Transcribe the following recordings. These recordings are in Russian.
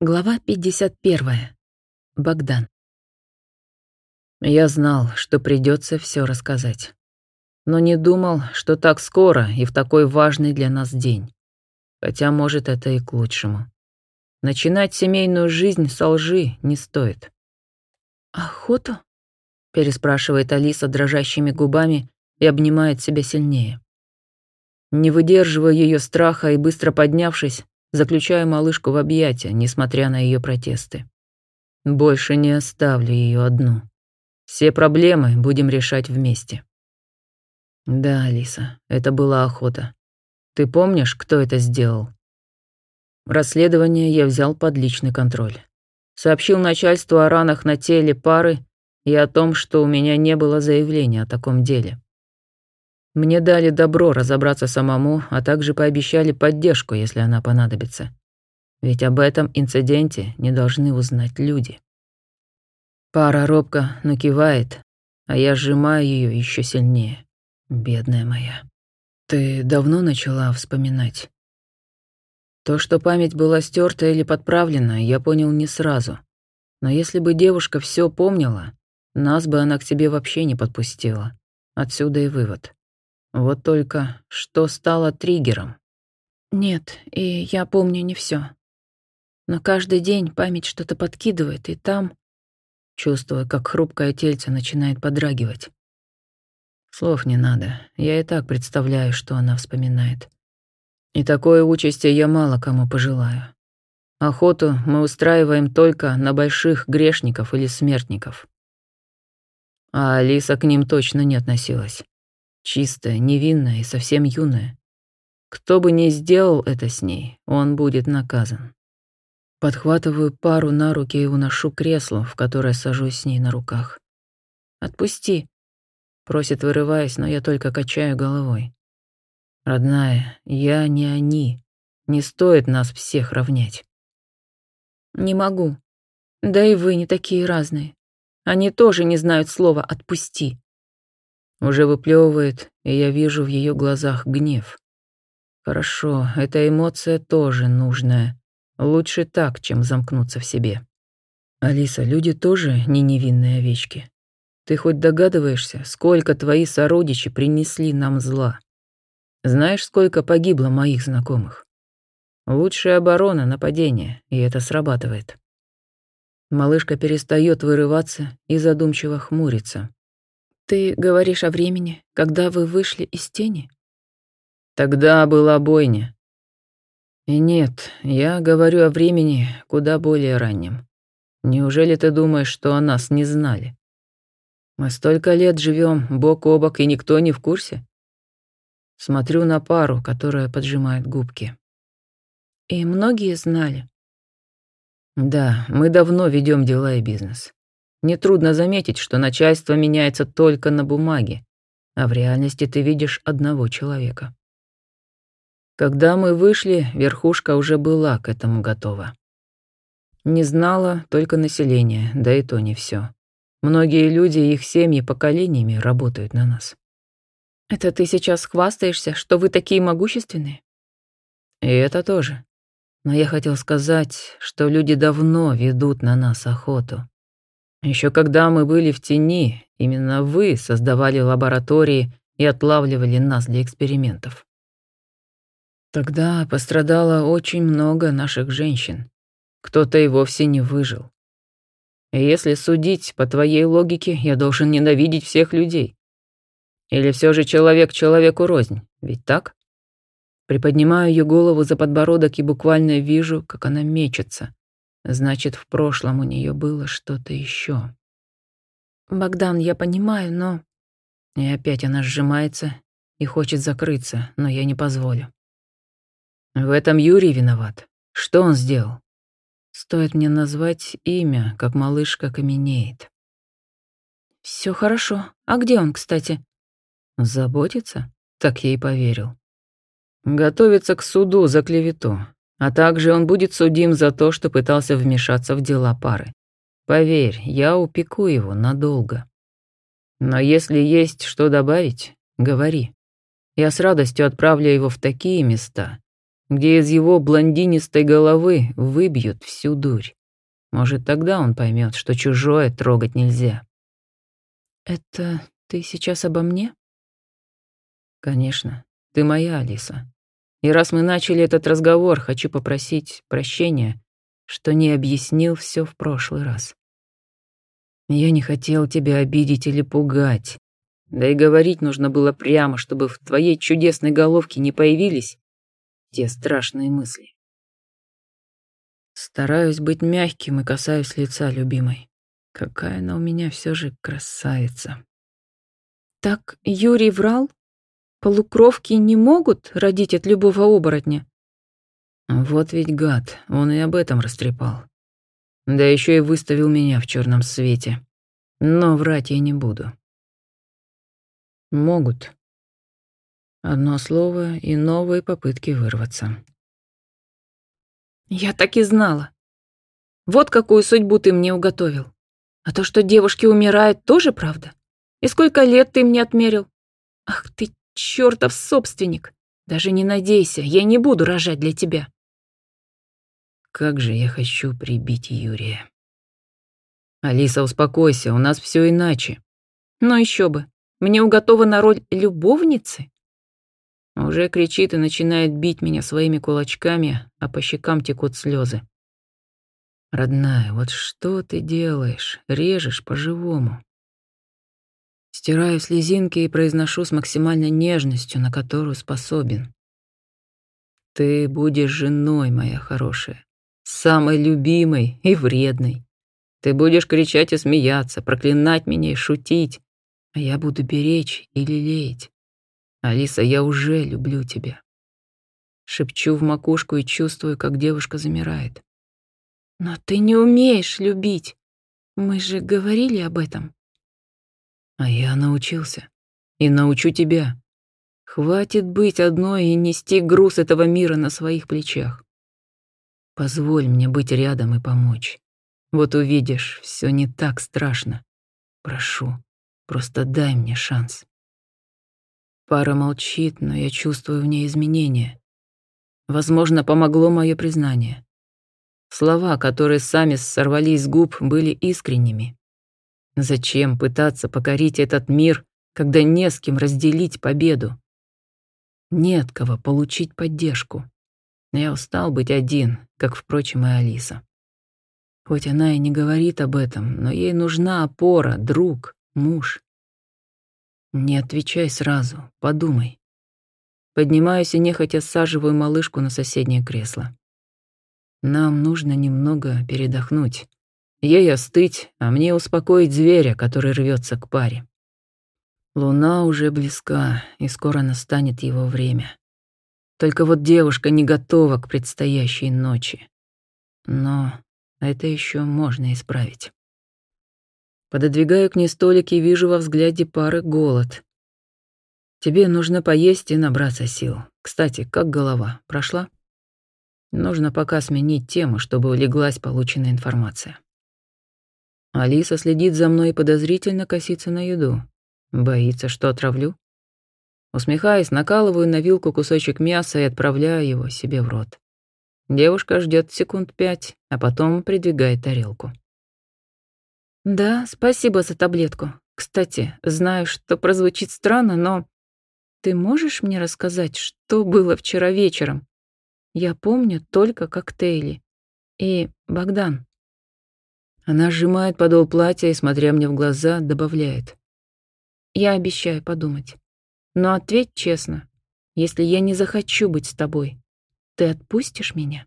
Глава 51. Богдан. Я знал, что придется все рассказать. Но не думал, что так скоро и в такой важный для нас день. Хотя, может, это и к лучшему. Начинать семейную жизнь со лжи не стоит. «Охоту?» — переспрашивает Алиса дрожащими губами и обнимает себя сильнее. Не выдерживая ее страха и быстро поднявшись, заключаю малышку в объятия, несмотря на ее протесты. Больше не оставлю ее одну. Все проблемы будем решать вместе. Да, Алиса, это была охота. Ты помнишь, кто это сделал? Расследование я взял под личный контроль. Сообщил начальству о ранах на теле пары и о том, что у меня не было заявления о таком деле. Мне дали добро разобраться самому, а также пообещали поддержку, если она понадобится. Ведь об этом инциденте не должны узнать люди. Пара робко, но кивает, а я сжимаю ее еще сильнее. Бедная моя. Ты давно начала вспоминать? То, что память была стерта или подправлена, я понял не сразу. Но если бы девушка все помнила, нас бы она к тебе вообще не подпустила. Отсюда и вывод. Вот только что стало триггером? Нет, и я помню не все. Но каждый день память что-то подкидывает, и там... Чувствую, как хрупкое тельце начинает подрагивать. Слов не надо, я и так представляю, что она вспоминает. И такое участие я мало кому пожелаю. Охоту мы устраиваем только на больших грешников или смертников. А Алиса к ним точно не относилась. Чистая, невинная и совсем юная. Кто бы ни сделал это с ней, он будет наказан. Подхватываю пару на руки и уношу кресло, в которое сажусь с ней на руках. «Отпусти», — просит, вырываясь, но я только качаю головой. «Родная, я не они. Не стоит нас всех равнять». «Не могу. Да и вы не такие разные. Они тоже не знают слова «отпусти». Уже выплевывает, и я вижу в ее глазах гнев. Хорошо, эта эмоция тоже нужная. Лучше так, чем замкнуться в себе. Алиса, люди тоже не невинные овечки. Ты хоть догадываешься, сколько твои сородичи принесли нам зла? Знаешь, сколько погибло моих знакомых? Лучшая оборона — нападение, и это срабатывает. Малышка перестает вырываться и задумчиво хмурится. Ты говоришь о времени, когда вы вышли из тени? Тогда была бойня. И нет, я говорю о времени куда более раннем. Неужели ты думаешь, что о нас не знали? Мы столько лет живем бок о бок, и никто не в курсе? Смотрю на пару, которая поджимает губки. И многие знали. Да, мы давно ведем дела и бизнес. Нетрудно заметить, что начальство меняется только на бумаге, а в реальности ты видишь одного человека. Когда мы вышли, верхушка уже была к этому готова. Не знала только население, да и то не все. Многие люди и их семьи поколениями работают на нас. Это ты сейчас хвастаешься, что вы такие могущественные? И это тоже. Но я хотел сказать, что люди давно ведут на нас охоту. Еще когда мы были в тени, именно вы создавали лаборатории и отлавливали нас для экспериментов. Тогда пострадало очень много наших женщин. Кто-то и вовсе не выжил. И если судить по твоей логике, я должен ненавидеть всех людей. Или все же человек человеку рознь, ведь так? Приподнимаю ее голову за подбородок и буквально вижу, как она мечется, Значит, в прошлом у нее было что-то еще. Богдан, я понимаю, но... И опять она сжимается и хочет закрыться, но я не позволю. В этом Юрий виноват. Что он сделал? Стоит мне назвать имя, как малышка каменеет. Все хорошо. А где он, кстати? Заботится? Так я и поверил. Готовится к суду за клевету. А также он будет судим за то, что пытался вмешаться в дела пары. Поверь, я упеку его надолго. Но если есть что добавить, говори. Я с радостью отправлю его в такие места, где из его блондинистой головы выбьют всю дурь. Может, тогда он поймет, что чужое трогать нельзя. «Это ты сейчас обо мне?» «Конечно. Ты моя, Алиса. И раз мы начали этот разговор, хочу попросить прощения, что не объяснил все в прошлый раз. Я не хотел тебя обидеть или пугать. Да и говорить нужно было прямо, чтобы в твоей чудесной головке не появились те страшные мысли. Стараюсь быть мягким и касаюсь лица любимой. Какая она у меня все же красавица. Так Юрий врал? Полукровки не могут родить от любого оборотня? Вот ведь гад, он и об этом растрепал. Да еще и выставил меня в черном свете. Но врать я не буду. Могут. Одно слово и новые попытки вырваться. Я так и знала. Вот какую судьбу ты мне уготовил. А то, что девушки умирают, тоже правда? И сколько лет ты мне отмерил? Ах ты чертов собственник! Даже не надейся, я не буду рожать для тебя. Как же я хочу прибить Юрия. Алиса, успокойся, у нас все иначе. Но еще бы. Мне уготована роль любовницы? Уже кричит и начинает бить меня своими кулачками, а по щекам текут слезы. Родная, вот что ты делаешь? Режешь по-живому. Стираю слезинки и произношу с максимальной нежностью, на которую способен. Ты будешь женой, моя хорошая, самой любимой и вредной. Ты будешь кричать и смеяться, проклинать меня и шутить, а я буду беречь и лелеять. Алиса, я уже люблю тебя. Шепчу в макушку и чувствую, как девушка замирает. Но ты не умеешь любить. Мы же говорили об этом. А я научился. И научу тебя. Хватит быть одной и нести груз этого мира на своих плечах. Позволь мне быть рядом и помочь. Вот увидишь, все не так страшно. Прошу, просто дай мне шанс. Пара молчит, но я чувствую в ней изменения. Возможно, помогло мое признание. Слова, которые сами сорвались с губ, были искренними. Зачем пытаться покорить этот мир, когда не с кем разделить победу? Нет кого получить поддержку. Я устал быть один, как, впрочем, и Алиса. Хоть она и не говорит об этом, но ей нужна опора, друг, муж. Не отвечай сразу, подумай. Поднимаюсь и нехотя саживаю малышку на соседнее кресло. Нам нужно немного передохнуть. Ей остыть, а мне успокоить зверя, который рвется к паре. Луна уже близка, и скоро настанет его время. Только вот девушка не готова к предстоящей ночи. Но это еще можно исправить. Пододвигаю к ней столик и вижу во взгляде пары голод. Тебе нужно поесть и набраться сил. Кстати, как голова? Прошла? Нужно пока сменить тему, чтобы улеглась полученная информация. Алиса следит за мной и подозрительно косится на еду. Боится, что отравлю? Усмехаясь, накалываю на вилку кусочек мяса и отправляю его себе в рот. Девушка ждет секунд пять, а потом придвигает тарелку. Да, спасибо за таблетку. Кстати, знаю, что прозвучит странно, но ты можешь мне рассказать, что было вчера вечером? Я помню только коктейли. И Богдан. Она сжимает подол платья и, смотря мне в глаза, добавляет. Я обещаю подумать. Но ответь честно. Если я не захочу быть с тобой, ты отпустишь меня?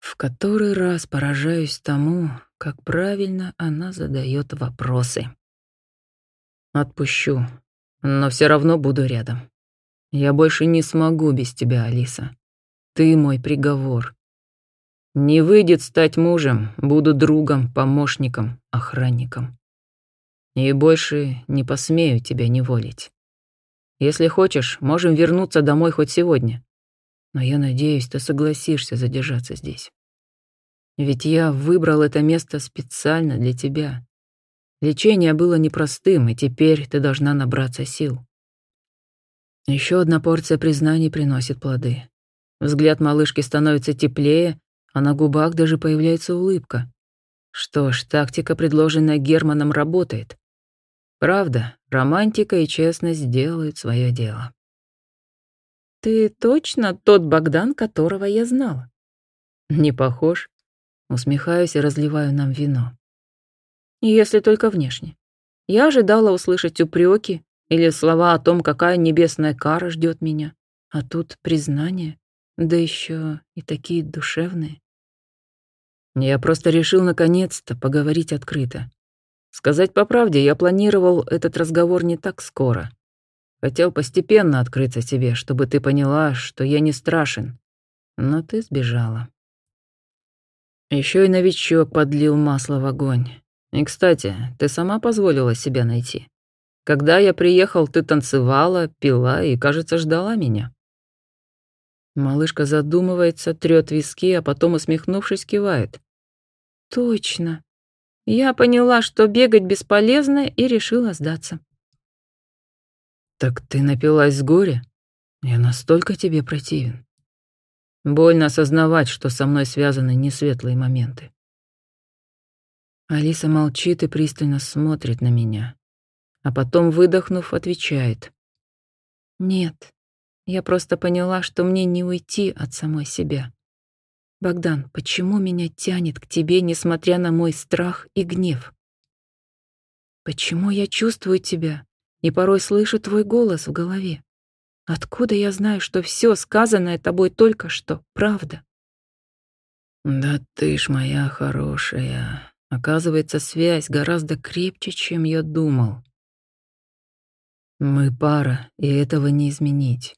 В который раз поражаюсь тому, как правильно она задает вопросы. Отпущу, но все равно буду рядом. Я больше не смогу без тебя, Алиса. Ты мой приговор. Не выйдет стать мужем, буду другом, помощником, охранником. И больше не посмею тебя неволить. Если хочешь, можем вернуться домой хоть сегодня. Но я надеюсь, ты согласишься задержаться здесь. Ведь я выбрал это место специально для тебя. Лечение было непростым, и теперь ты должна набраться сил. Еще одна порция признаний приносит плоды. Взгляд малышки становится теплее, а на губах даже появляется улыбка. Что ж, тактика, предложенная Германом, работает. Правда, романтика и честность делают свое дело. «Ты точно тот Богдан, которого я знала?» «Не похож?» Усмехаюсь и разливаю нам вино. «Если только внешне. Я ожидала услышать упреки или слова о том, какая небесная кара ждет меня. А тут признание, да еще и такие душевные. Я просто решил наконец-то поговорить открыто. Сказать по правде, я планировал этот разговор не так скоро. Хотел постепенно открыться тебе, чтобы ты поняла, что я не страшен. Но ты сбежала. Еще и новичок подлил масло в огонь. И, кстати, ты сама позволила себя найти. Когда я приехал, ты танцевала, пила и, кажется, ждала меня. Малышка задумывается, трёт виски, а потом, усмехнувшись, кивает. Точно. Я поняла, что бегать бесполезно, и решила сдаться. Так ты напилась с горя? Я настолько тебе противен. Больно осознавать, что со мной связаны несветлые моменты. Алиса молчит и пристально смотрит на меня, а потом, выдохнув, отвечает. «Нет, я просто поняла, что мне не уйти от самой себя. Богдан, почему меня тянет к тебе, несмотря на мой страх и гнев? Почему я чувствую тебя и порой слышу твой голос в голове? Откуда я знаю, что все сказанное тобой только что правда? Да ты ж моя хорошая. Оказывается, связь гораздо крепче, чем я думал. Мы пара, и этого не изменить.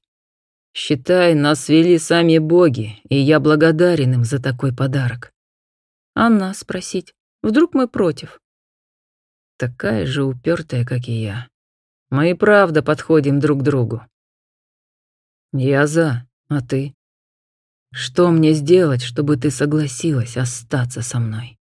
Считай, нас свели сами боги, и я благодарен им за такой подарок. Анна спросить, вдруг мы против? Такая же упертая, как и я. Мы и правда подходим друг к другу. Я за, а ты? Что мне сделать, чтобы ты согласилась остаться со мной?